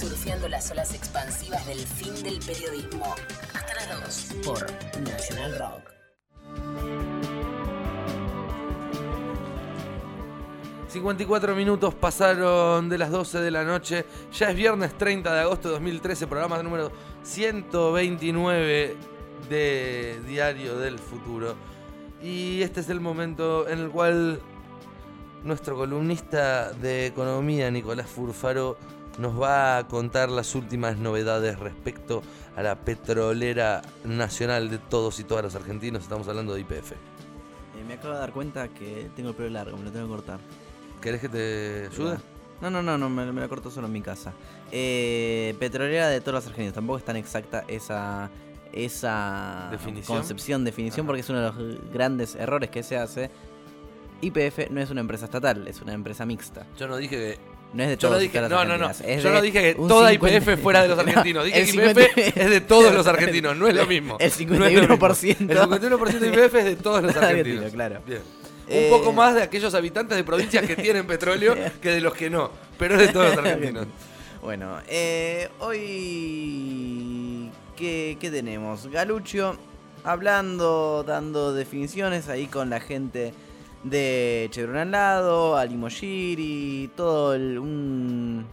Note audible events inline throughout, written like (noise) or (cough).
surfeando las olas expansivas del fin del periodismo. Hasta las 2 por National Rock. 54 minutos pasaron de las 12 de la noche. Ya es viernes 30 de agosto de 2013, programa número 129 de Diario del Futuro. Y este es el momento en el cual nuestro columnista de economía, Nicolás Furfaro, nos va a contar las últimas novedades respecto a la petrolera nacional de todos y todas los argentinos. Estamos hablando de IPF. Eh, me acabo de dar cuenta que tengo el pelo largo, me lo tengo que cortar. ¿Querés que te ayude? No, no, no, no me, me lo corto solo en mi casa. Eh, petrolera de todos los argentinos. Tampoco es tan exacta esa, esa ¿Definición? concepción, definición, Ajá. porque es uno de los grandes errores que se hace. YPF no es una empresa estatal, es una empresa mixta. Yo no dije que No es de Yo todos no y dije, todas no, no, no. es Yo no dije que toda 50 IPF fuera de los No, argentinos. Dije (laughs) que 50 IPF es de todos los (laughs) argentinos, no es lo mismo. El No es lo mismo. 51%. El 51% de IPF es de todos los (laughs) argentinos. Argentino, claro. Bien. Eh, Un poco más de aquellos habitantes de provincias que tienen petróleo que de los que no. Pero es de todos los argentinos. Bueno, eh, hoy. ¿qué, ¿Qué tenemos? Galucho hablando, dando definiciones ahí con la gente de Chevron lado, Alimogiri, todo un-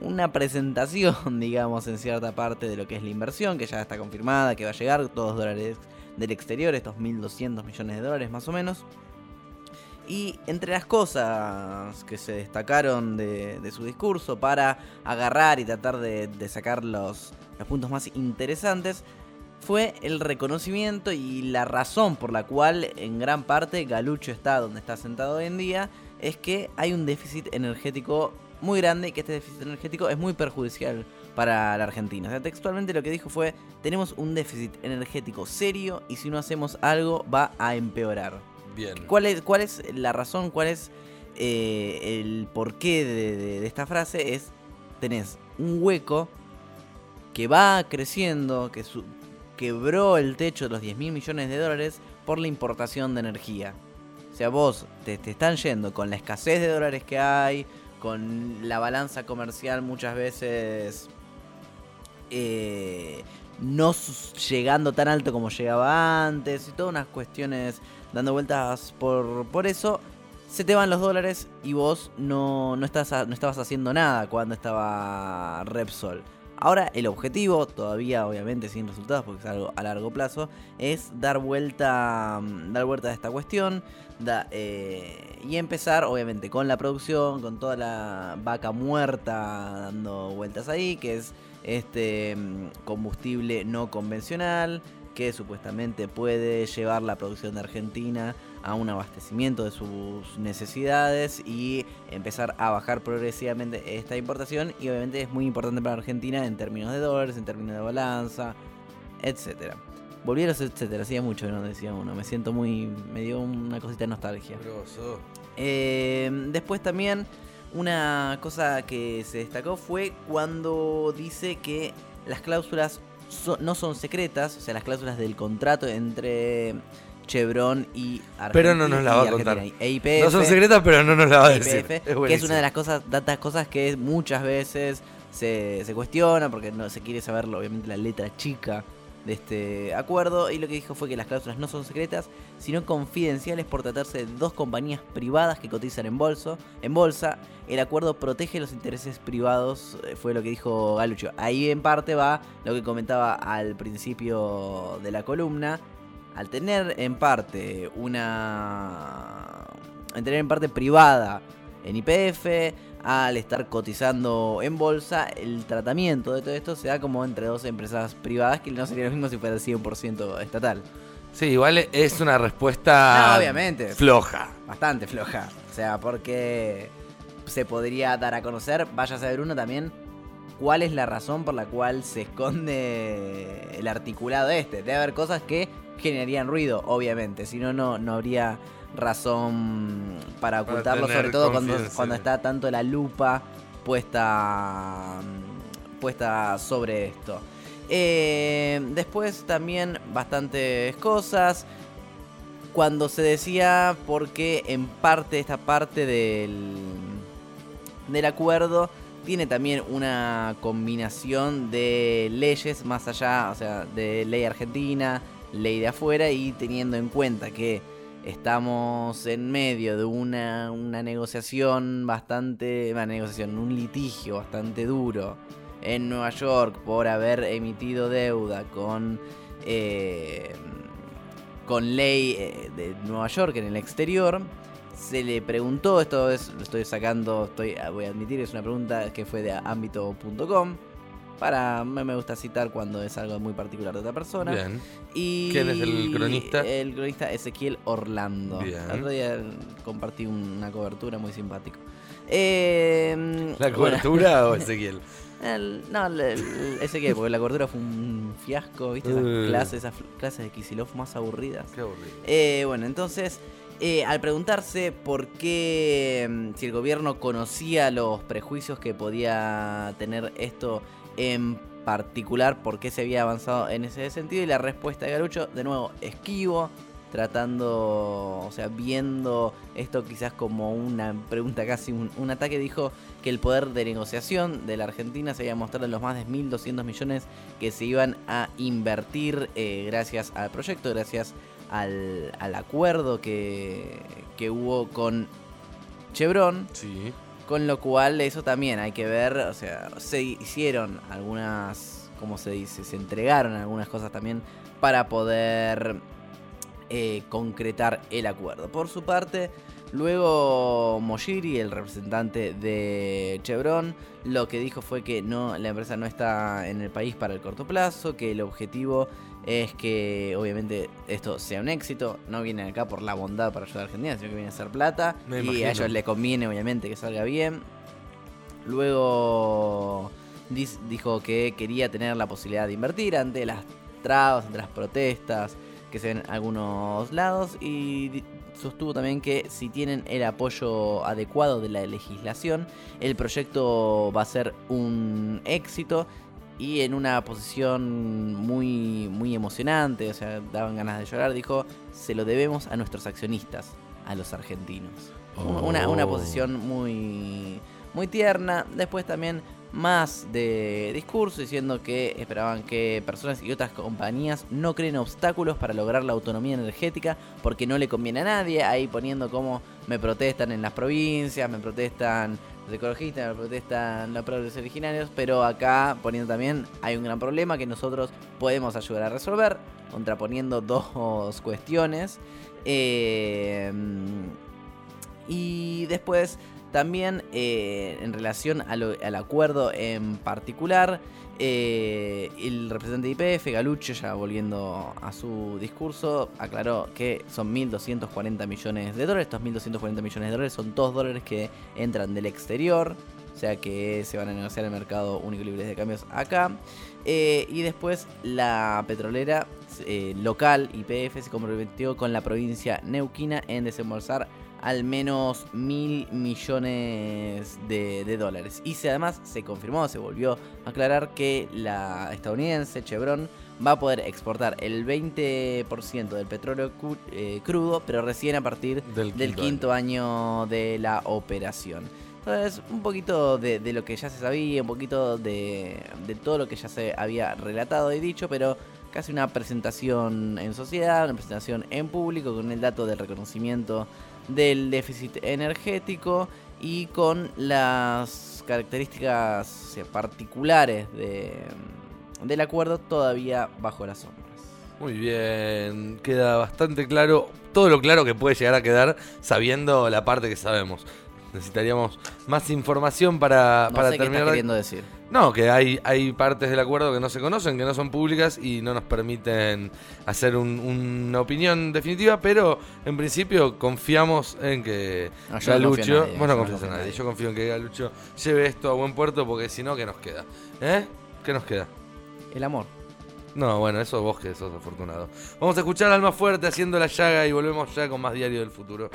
una presentación, (laughs) digamos, en cierta parte de lo que es la inversión, que ya está confirmada, que va a llegar, todos dólares del exterior, estos 1.200 millones de dólares más o menos. Y entre las cosas que se destacaron de, de su discurso para agarrar y tratar de, de sacar los, los puntos más interesantes, fue el reconocimiento y la razón por la cual en gran parte Galucho está donde está sentado hoy en día, es que hay un déficit energético muy grande y que este déficit energético es muy perjudicial para la Argentina. O sea, textualmente lo que dijo fue, tenemos un déficit energético serio y si no hacemos algo va a empeorar. Bien. ¿Cuál es, cuál es la razón? ¿Cuál es eh, el porqué de, de- de esta frase? Es, tenés un hueco que va creciendo, que su- quebró el techo de los 10 mil millones de dólares por la importación de energía. O sea, vos te, te están yendo con la escasez de dólares que hay, con la balanza comercial muchas veces eh, no llegando tan alto como llegaba antes y todas unas cuestiones dando vueltas por, por eso, se te van los dólares y vos no, no, estás no estabas haciendo nada cuando estaba Repsol. Ahora el objetivo, todavía obviamente sin resultados porque es algo a largo plazo, es dar vuelta, mm, dar vuelta a esta cuestión eh, y empezar obviamente con la producción, con toda la vaca muerta dando vueltas ahí, que es este mm, combustible no convencional que supuestamente puede llevar la producción de Argentina a un abastecimiento de sus necesidades y empezar a bajar progresivamente esta importación y obviamente es muy importante para Argentina en términos de dólares, en términos de balanza, etcétera. Volví a los etcétera, hacía mucho que no decía uno, me siento muy, me dio una cosita de nostalgia. Eh, después también una cosa que se destacó fue cuando dice que las cláusulas so- no son secretas, o sea, las cláusulas del contrato entre Chevron y Argentina. Pero no nos la va a contar. E No son secretas, pero no nos la va a decir. Es que es una de las cosas, tantas cosas que muchas veces se, se cuestiona porque no se quiere saber obviamente la letra chica de este acuerdo y lo que dijo fue que las cláusulas no son secretas sino confidenciales por tratarse de dos compañías privadas que cotizan en bolso en bolsa el acuerdo protege los intereses privados eh, fue lo que dijo Galucho ahí en parte va lo que comentaba al principio de la columna al tener en parte una en tener en parte privada en IPF, al estar cotizando en bolsa, el tratamiento de todo esto se da como entre dos empresas privadas, que no sería lo mismo si fuera el 100% estatal. Sí, igual es una respuesta No, obviamente. floja. Bastante floja. O sea, porque se podría dar a conocer, vaya a saber uno también, cuál es la razón por la cual se esconde el articulado este. Debe haber cosas que generarían ruido, obviamente. Si no, no no habría razón para ocultarlo, sobre todo cuando, cuando está tanto la lupa puesta, puesta sobre esto. Eh, después también bastantes cosas. Cuando se decía porque en parte esta parte del, del acuerdo tiene también una combinación de leyes más allá, o sea, de ley argentina, ley de afuera y teniendo en cuenta que estamos en medio de una, una negociación bastante, una negociación, un litigio bastante duro en Nueva York por haber emitido deuda con eh, con ley eh, de Nueva York en el exterior. Se le preguntó, esto es, lo estoy sacando, estoy, voy a admitir, es una pregunta que fue de ámbito.com. Para, me me gusta citar cuando es algo muy particular de otra persona. Bien. Y ¿Quién es el cronista? El cronista Ezequiel Orlando. Bien. El otro día compartí una cobertura muy simpático. Eh, ¿La bueno, cobertura o (laughs) Ezequiel? el- no, el, el Ezequiel, porque la cobertura fue un fiasco, ¿viste? Esas Eh. clases, esas clases de Kisilov más aburridas. Qué aburrido. Eh, bueno, entonces, eh, al preguntarse por qué, mm, si el gobierno conocía los prejuicios que podía tener esto en particular, por qué se había avanzado en ese sentido, y la respuesta de Galucho, de nuevo, esquivo, tratando, o sea, viendo esto quizás como una pregunta, casi un, un ataque, dijo que el poder de negociación de la Argentina se había mostrado en los más de 1.200 millones que se iban a invertir eh, gracias al proyecto, gracias al, al acuerdo que, que hubo con Chevron, Sí. Con lo cual eso también hay que ver, o sea, se hicieron algunas, ¿cómo se dice? Se entregaron algunas cosas también para poder eh, concretar el acuerdo. Por su parte, luego Moshiri, el representante de Chevron, lo que dijo fue que no, la empresa no está en el país para el corto plazo, que el objetivo es que obviamente esto sea un éxito, no vienen acá por la bondad para ayudar a Argentina, sino que vienen a hacer plata Me y imagino. a ellos les conviene obviamente que salga bien. Luego dijo que quería tener la posibilidad de invertir ante las trabas, ante las protestas que se ven en algunos lados y sostuvo también que si tienen el apoyo adecuado de la legislación, el proyecto va a ser un éxito y en una posición muy muy emocionante, o sea, daban ganas de llorar, dijo, se lo debemos a nuestros accionistas, a los argentinos. Una, una Oh. posición muy, muy tierna. Después también más de discurso diciendo que esperaban que personas y otras compañías no creen obstáculos para lograr la autonomía energética porque no le conviene a nadie. Ahí poniendo como me protestan en las provincias, me protestan los ecologistas, protestan los pueblos originarios, pero acá poniendo también hay un gran problema que nosotros podemos ayudar a resolver, contraponiendo (laughs) dos cuestiones. Eh, y después también eh, en relación al acuerdo en particular, eh, el representante de IPF, Galucho, ya volviendo a su discurso, aclaró que son 1.240 millones de dólares. Estos 1.240 millones de dólares son todos dólares que entran del exterior. O sea que se van a negociar el mercado único libre de cambios acá. Eh, y después la petrolera local, IPF, se comprometió con la provincia neuquina en desembolsar al menos mil millones de, de dólares. Y se, además se confirmó, se volvió a aclarar que la estadounidense Chevron va a poder exportar el 20% del petróleo cu- eh, crudo, pero recién a partir Del del quinto quinto año de la operación. Entonces, un poquito de, de lo que ya se sabía, un poquito de, de todo lo que ya se había relatado y dicho, pero casi una presentación en sociedad, una presentación en público con el dato del reconocimiento del déficit energético y con las características particulares de, del acuerdo todavía bajo las sombras. Muy bien, queda bastante claro, todo lo claro que puede llegar a quedar sabiendo la parte que sabemos. Necesitaríamos más información para, No para sé qué terminar. estás de- queriendo decir. No, que hay, hay partes del acuerdo que no se conocen, que no son públicas y no nos permiten hacer un- una opinión definitiva, pero en principio confiamos en que No, no Galucho, nadie, vos no yo no confías en confío en nadie, nadie. yo confío en que Galucho lleve esto a buen puerto porque si no, ¿qué nos queda? ¿Eh? ¿Qué nos queda? El amor. No, bueno, eso vos que sos afortunado. Vamos a escuchar Alma Fuerte haciendo la llaga y volvemos ya con más Diario del Futuro.